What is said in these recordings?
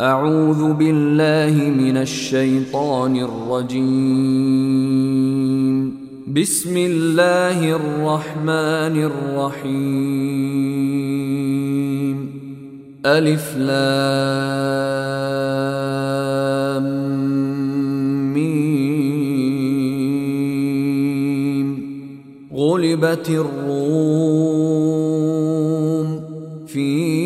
أعوذ بالله من الشيطان الرجيم. بسم الله الرحمن الرحيم. ألف لام ميم. غلبت الروم في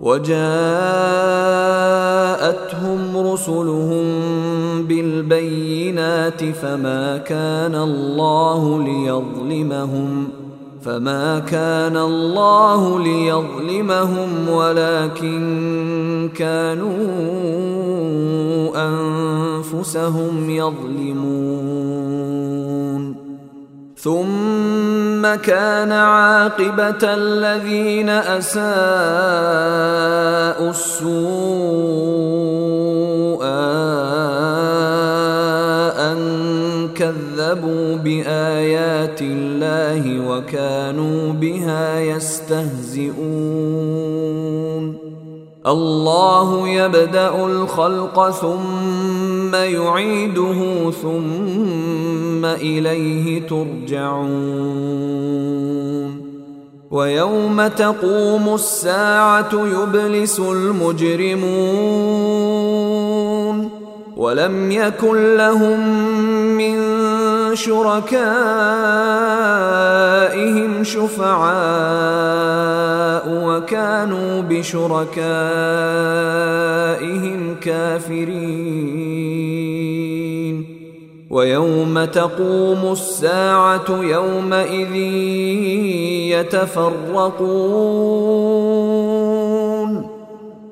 وجاءتهم رسلهم بالبينات فما كان الله ليظلمهم فما كان الله ليظلمهم ولكن كانوا أنفسهم يظلمون. ثم كان عاقبة الذين أساءوا السوء أن كذبوا بآيات الله وكانوا بها يستهزئون. الله يبدأ الخلق ثم يعيده ثم إليه ترجعون. ويوم تقوم الساعة يبلس المجرمون. ولم يكن لهم من شركائهم شفعاء وكانوا بشركائهم كافرين. ويوم تقوم الساعة يومئذ يتفرقون.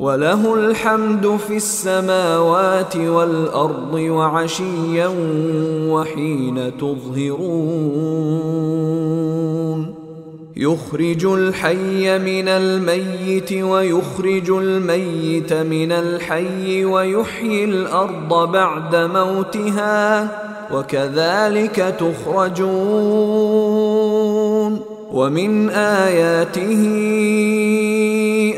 وله الحمد في السماوات والأرض وعشيا وحين تظهرون. يخرج الحي من الميت ويخرج الميت من الحي ويحيي الأرض بعد موتها وكذلك تخرجون. ومن آياته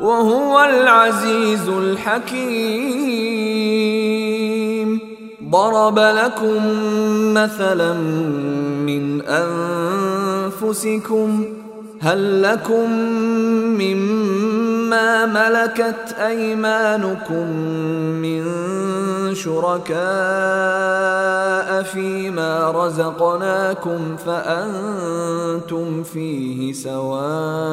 وهو العزيز الحكيم. ضرب لكم مثلا من أنفسكم هل لكم مما ملكت أيمانكم من شركاء فيما رزقناكم فأنتم فيه سواء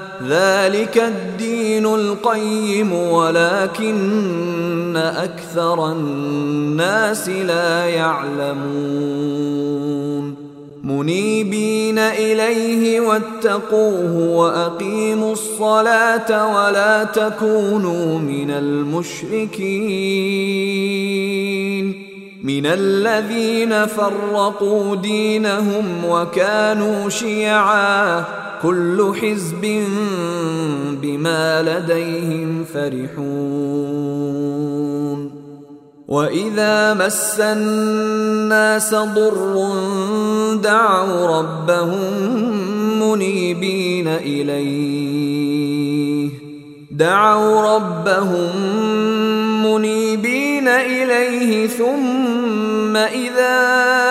ذلك الدين القيم ولكن أكثر الناس لا يعلمون. منيبين إليه واتقوه وأقيموا الصلاة ولا تكونوا من المشركين. من الذين فرقوا دينهم وكانوا شيعا. كل حزب بما لديهم فرحون. وإذا مس الناس ضر دعوا ربهم منيبين إليه. دعوا ربهم منيبين إليه ثم إذا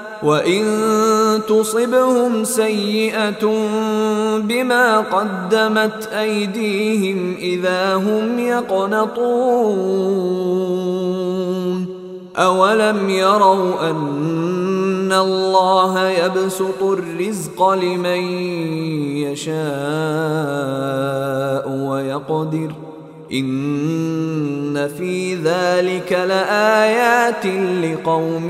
وان تصبهم سيئه بما قدمت ايديهم اذا هم يقنطون اولم يروا ان الله يبسط الرزق لمن يشاء ويقدر ان في ذلك لايات لقوم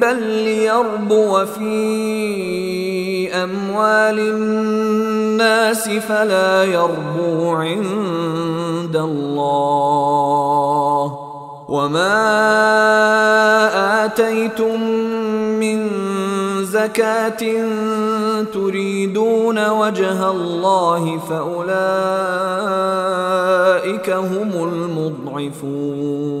ربا ليربو في اموال الناس فلا يربو عند الله وما اتيتم من زكاه تريدون وجه الله فاولئك هم المضعفون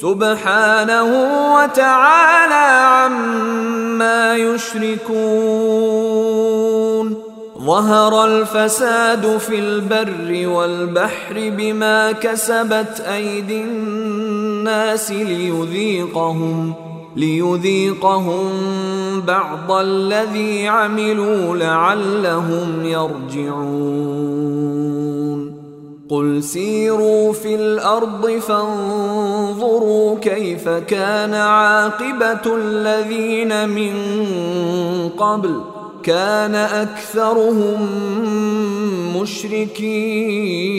سبحانه وتعالى عما يشركون. ظهر الفساد في البر والبحر بما كسبت أيدي الناس ليذيقهم ليذيقهم بعض الذي عملوا لعلهم يرجعون. قل سيروا في الأرض فانظروا كيف كان عاقبه الذين من قبل كان اكثرهم مشركين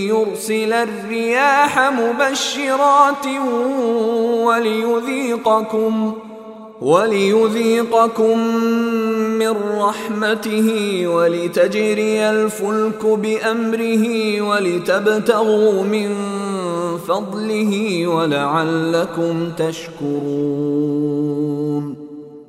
يرسل الرياح مبشرات وليذيقكم وليذيقكم من رحمته ولتجري الفلك بأمره ولتبتغوا من فضله ولعلكم تشكرون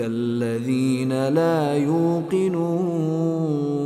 الذين لا يوقنون.